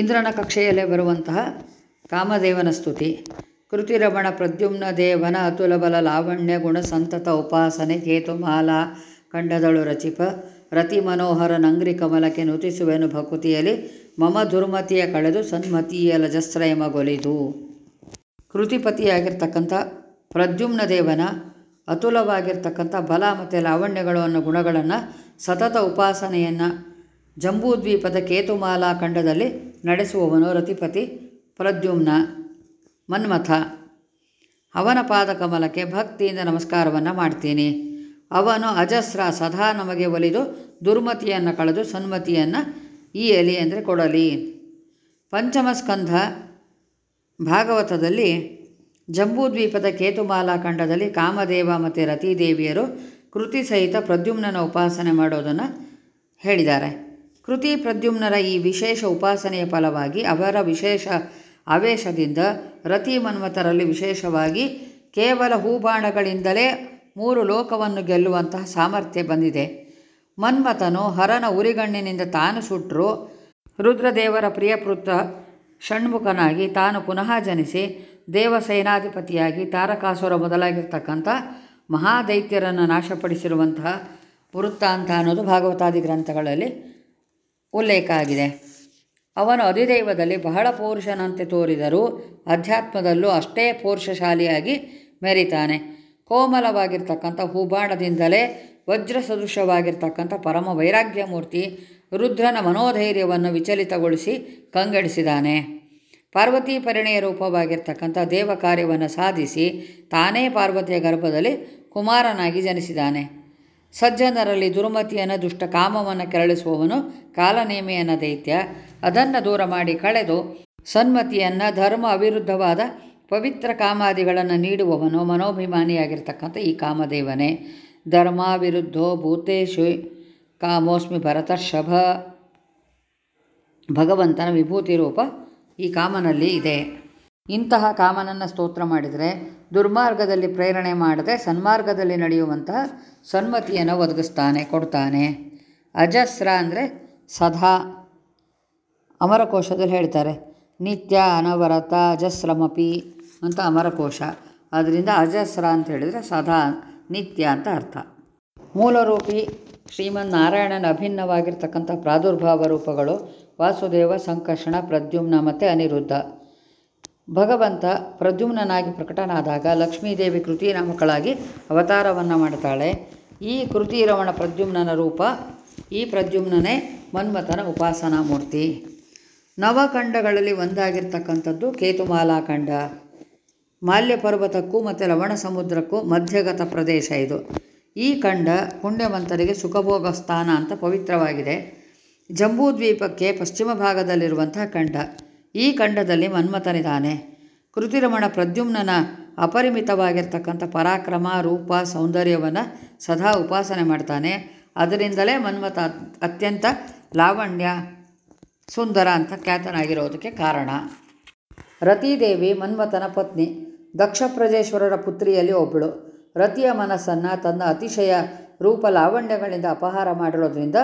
ಇಂದ್ರನ ಕಕ್ಷೆಯಲ್ಲೇ ಬರುವಂತಹ ಕಾಮದೇವನ ಸ್ತುತಿ. ಕೃತಿರಮಣ ಪ್ರದ್ಯುಮ್ನ ದೇವನ ಅತುಲಬಲ ಲಾವಣ್ಯ ಗುಣ ಸಂತತ ಉಪಾಸನೆ ಕೇತುಮಾಲಾ ಕಂಡದಳು ರಚಿಪ. ರತಿ ಮನೋಹರ ನಂಗ್ರಿ ಕಮಲಕ್ಕೆ ನುತಿಸುವೆನು ಭಕುತಿಯಲ್ಲಿ. ಮಮ ದುರ್ಮತಿಯ ಕಳೆದು ಸನ್ಮತಿಯ ಲಜಸ್ರಯಮಗೊಲಿದು ಕೃತಿಪತಿಯಾಗಿರ್ತಕ್ಕಂಥ ಪ್ರದ್ಯುಮ್ನ ದೇವನ ಅತುಲವಾಗಿರ್ತಕ್ಕಂಥ ಬಲ ಮತ್ತು ಲಾವಣ್ಯಗಳು ಅನ್ನೋ ಗುಣಗಳನ್ನು ಸತತ ಉಪಾಸನೆಯನ್ನು ಜಂಬೂದ್ವೀಪದ ಕೇತುಮಾಲಾ ಖಂಡದಲ್ಲಿ ನಡೆಸುವವನು ರತಿಪತಿ ಪ್ರದ್ಯುಮ್ನ ಮನ್ಮಥ. ಅವನ ಪಾದಕಮಲಕ್ಕೆ ಭಕ್ತಿಯಿಂದ ನಮಸ್ಕಾರವನ್ನು ಮಾಡ್ತೀನಿ. ಅವನು ಅಜಸ್ರ ಸದಾ ನಮಗೆ ಒಲಿದು ದುರ್ಮತಿಯನ್ನು ಕಳೆದು ಸನ್ಮತಿಯನ್ನು ಈ ಎಲಿ ಅಂದರೆ ಕೊಡಲಿ. ಪಂಚಮಸ್ಕಂಧ ಭಾಗವತದಲ್ಲಿ ಜಂಬೂದ್ವೀಪದ ಕೇತುಮಾಲಾ ಖಂಡದಲ್ಲಿ ಕಾಮದೇವ ಮತ್ತು ರತಿದೇವಿಯರು ಕೃತಿ ಸಹಿತ ಪ್ರದ್ಯುಮ್ನನ ಉಪಾಸನೆ ಮಾಡೋದನ್ನು ಹೇಳಿದ್ದಾರೆ. ಕೃತಿ ಪ್ರದ್ಯುಮ್ನರ ಈ ವಿಶೇಷ ಉಪಾಸನೆಯ ಫಲವಾಗಿ ಅವರ ವಿಶೇಷ ಆವೇಶದಿಂದ ರತಿ ಮನ್ಮಥರಲ್ಲಿ ವಿಶೇಷವಾಗಿ ಕೇವಲ ಹೂಬಾಣಗಳಿಂದಲೇ ಮೂರು ಲೋಕವನ್ನು ಗೆಲ್ಲುವಂತಹ ಸಾಮರ್ಥ್ಯ ಬಂದಿದೆ. ಮನ್ಮಥನು ಹರನ ಉರಿಗಣ್ಣಿನಿಂದ ತಾನು ಸುಟ್ಟರು ರುದ್ರದೇವರ ಪ್ರಿಯಪುತ್ರ ಷಣ್ಮುಖನಾಗಿ ತಾನು ಪುನಃ ಜನಿಸಿ ದೇವಸೇನಾಧಿಪತಿಯಾಗಿ ತಾರಕಾಸುರ ಮೊದಲಾಗಿರ್ತಕ್ಕಂಥ ಮಹಾದೈತ್ಯರನ್ನು ನಾಶಪಡಿಸಿರುವಂತಹ ವೃತ್ತಾಂತ ಅನ್ನೋದು ಭಾಗವತಾದಿ ಗ್ರಂಥಗಳಲ್ಲಿ ಉಲ್ಲೇಖ ಆಗಿದೆ ಅವನು ಅಧಿದೈವದಲ್ಲಿ ಬಹಳ ಪೌರುಷನಂತೆ ತೋರಿದರೂ ಅಧ್ಯಾತ್ಮದಲ್ಲೂ ಅಷ್ಟೇ ಪೌರುಷಶಾಲಿಯಾಗಿ ಮೆರಿತಾನೆ. ಕೋಮಲವಾಗಿರ್ತಕ್ಕಂಥ ಹೂಬಾಣದಿಂದಲೇ ವಜ್ರ ಸದೃಶವಾಗಿರ್ತಕ್ಕಂಥ ಪರಮ ವೈರಾಗ್ಯ ಮೂರ್ತಿ ರುದ್ರನ ಮನೋಧೈರ್ಯವನ್ನು ವಿಚಲಿತಗೊಳಿಸಿ ಕಂಗಡಿಸಿದಾನೆ ಪಾರ್ವತಿ ಪರಿಣಯ ರೂಪವಾಗಿರ್ತಕ್ಕಂಥ ದೇವ ಕಾರ್ಯವನ್ನು ಸಾಧಿಸಿ ತಾನೇ ಪಾರ್ವತಿಯ ಗರ್ಭದಲ್ಲಿ ಕುಮಾರನಾಗಿ ಜನಿಸಿದಾನೆ ಸಜ್ಜನರಲ್ಲಿ ದುರ್ಮತಿಯನ್ನು ದುಷ್ಟ ಕಾಮವನ್ನು ಕೆರಳಿಸುವವನು ಕಾಲನೇಮಿಯನ ದೈತ್ಯ. ಅದನ್ನು ದೂರ ಮಾಡಿ ಕಳೆದು ಸನ್ಮತಿಯನ್ನು ಧರ್ಮ ಅವಿರುದ್ಧವಾದ ಪವಿತ್ರ ಕಾಮಾದಿಗಳನ್ನು ನೀಡುವವನು ಮನೋಭಿಮಾನಿಯಾಗಿರ್ತಕ್ಕಂಥ ಈ ಕಾಮದೇವನೇ. ಧರ್ಮ ವಿರುದ್ಧೋ ಭೂತೇಶು ಕಾಮೋಸ್ಮಿ ಭರತರ್ಷಭ. ಭಗವಂತನ ವಿಭೂತಿ ರೂಪ ಈ ಕಾಮನಲ್ಲಿ ಇದೆ. ಇಂತಹ ಕಾಮನನ್ನು ಸ್ತೋತ್ರ ಮಾಡಿದರೆ ದುರ್ಮಾರ್ಗದಲ್ಲಿ ಪ್ರೇರಣೆ ಮಾಡದೆ ಸನ್ಮಾರ್ಗದಲ್ಲಿ ನಡೆಯುವಂತಹ ಸನ್ಮತಿಯನ್ನು ಒದಗಿಸ್ತಾನೆ, ಕೊಡ್ತಾನೆ. ಅಜಸ್ರ ಅಂದರೆ ಸದಾ. ಅಮರಕೋಶದಲ್ಲಿ ಹೇಳ್ತಾರೆ, ನಿತ್ಯ ಅನವರತ ಅಜಸ್ರಮಪಿ ಅಂತ ಅಮರಕೋಶ. ಅದರಿಂದ ಅಜಸ್ರ ಅಂತ ಹೇಳಿದರೆ ಸದಾ, ನಿತ್ಯ ಅಂತ ಅರ್ಥ. ಮೂಲರೂಪಿ ಶ್ರೀಮನ್ ನಾರಾಯಣನ ಅಭಿನ್ನವಾಗಿರ್ತಕ್ಕಂಥ ಪ್ರಾದುರ್ಭಾವ ರೂಪಗಳು ವಾಸುದೇವ, ಸಂಕರ್ಷಣ, ಪ್ರದ್ಯುಮ್ನ ಮತ್ತು ಅನಿರುದ್ಧ. ಭಗವಂತ ಪ್ರದ್ಯುಮ್ನಾಗಿ ಪ್ರಕಟನಾದಾಗ ಲಕ್ಷ್ಮೀದೇವಿ ಕೃತಿನಾಮಕಳಾಗಿ ಅವತಾರವನ್ನು ಮಾಡ್ತಾಳೆ. ಈ ಕೃತಿರಮಣ ಪ್ರದ್ಯುಮ್ನನ ರೂಪ, ಈ ಪ್ರದ್ಯುಮ್ನೇ ಮನ್ಮಥನ ಉಪಾಸನಾ ಮೂರ್ತಿ. ನವಖಂಡಗಳಲ್ಲಿ ಒಂದಾಗಿರ್ತಕ್ಕಂಥದ್ದು ಕೇತುಮಾಲಾಖಂಡ ಮಾಲ್ಯ ಪರ್ವತಕ್ಕೂ ಮತ್ತು ಲವಣ ಸಮುದ್ರಕ್ಕೂ ಮಧ್ಯಗತ ಪ್ರದೇಶ ಇದು. ಈ ಖಂಡ ಪುಣ್ಯವಂತರಿಗೆ ಸುಖಭೋಗ ಸ್ಥಾನ ಅಂತ ಪವಿತ್ರವಾಗಿದೆ. ಜಂಬೂದ್ವೀಪಕ್ಕೆ ಪಶ್ಚಿಮ ಭಾಗದಲ್ಲಿರುವಂತಹ ಖಂಡ. ಈ ಖಂಡದಲ್ಲಿ ಮನ್ಮಥನಿದ್ದಾನೆ ಕೃತಿರಮಣ ಪ್ರದ್ಯುಮ್ನನ ಅಪರಿಮಿತವಾಗಿರ್ತಕ್ಕಂಥ ಪರಾಕ್ರಮ, ರೂಪ, ಸೌಂದರ್ಯವನ್ನು ಸದಾ ಉಪಾಸನೆ ಮಾಡ್ತಾನೆ. ಅದರಿಂದಲೇ ಮನ್ಮಥ ಅತ್ಯಂತ ಲಾವಣ್ಯ, ಸುಂದರ ಅಂತ ಖ್ಯಾತನಾಗಿರೋದಕ್ಕೆ ಕಾರಣ. ರತಿದೇವಿ ಮನ್ಮಥನ ಪತ್ನಿ ದಕ್ಷ ಪ್ರಜೇಶ್ವರರ ಪುತ್ರಿಯಲ್ಲಿ ಒಬ್ಬಳು ರತಿಯ ಮನಸ್ಸನ್ನು ತನ್ನ ಅತಿಶಯ ರೂಪ ಲಾವಣ್ಯಗಳಿಂದ ಅಪಹಾರ ಮಾಡಿರೋದ್ರಿಂದ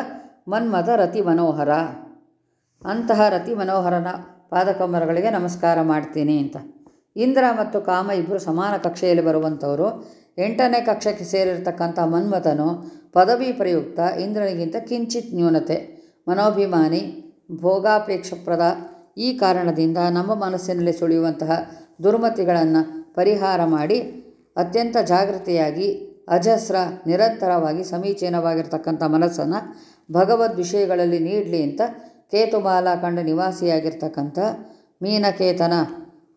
ಮನ್ಮಥ ರತಿ ಮನೋಹರ ಅಂತಹ ರತಿ ಮನೋಹರನ ಪಾದಕಮರಗಳಿಗೆ ನಮಸ್ಕಾರ ಮಾಡ್ತೀನಿ ಅಂತ. ಇಂದ್ರ ಮತ್ತು ಕಾಮ ಇಬ್ಬರು ಸಮಾನ ಕಕ್ಷೆಯಲ್ಲಿ ಬರುವಂಥವರು. ಎಂಟನೇ ಕಕ್ಷೆಗೆ ಸೇರಿರ್ತಕ್ಕಂಥ ಮನ್ಮಥನು ಪದವಿ ಪ್ರಯುಕ್ತ ಇಂದ್ರನಿಗಿಂತ ಕಿಂಚಿತ್ ನ್ಯೂನತೆ. ಮನೋಭಿಮಾನಿ, ಭೋಗಾಪೇಕ್ಷಪ್ರದ ಈ ಕಾರಣದಿಂದ ನಮ್ಮ ಮನಸ್ಸಿನಲ್ಲಿ ಸುಳಿಯುವಂತಹ ದುರ್ಮತಿಗಳನ್ನು ಪರಿಹಾರ ಮಾಡಿ ಅತ್ಯಂತ ಜಾಗೃತಿಯಾಗಿ, ಅಜಸ್ರ, ನಿರಂತರವಾಗಿ ಸಮೀಚೀನವಾಗಿರ್ತಕ್ಕಂಥ ಮನಸ್ಸನ್ನು ಭಗವದ್ ವಿಷಯಗಳಲ್ಲಿ ನೀಡಲಿ ಅಂತ ಕೇತುಮಾಲಾ ಕಂಡ ನಿವಾಸಿಯಾಗಿರ್ತಕ್ಕಂಥ ಮೀನಕೇತನ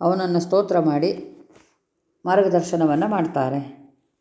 ಅವನನ್ನು ಸ್ತೋತ್ರ ಮಾಡಿ ಮಾರ್ಗದರ್ಶನವನ್ನು ಮಾಡ್ತಾರೆ.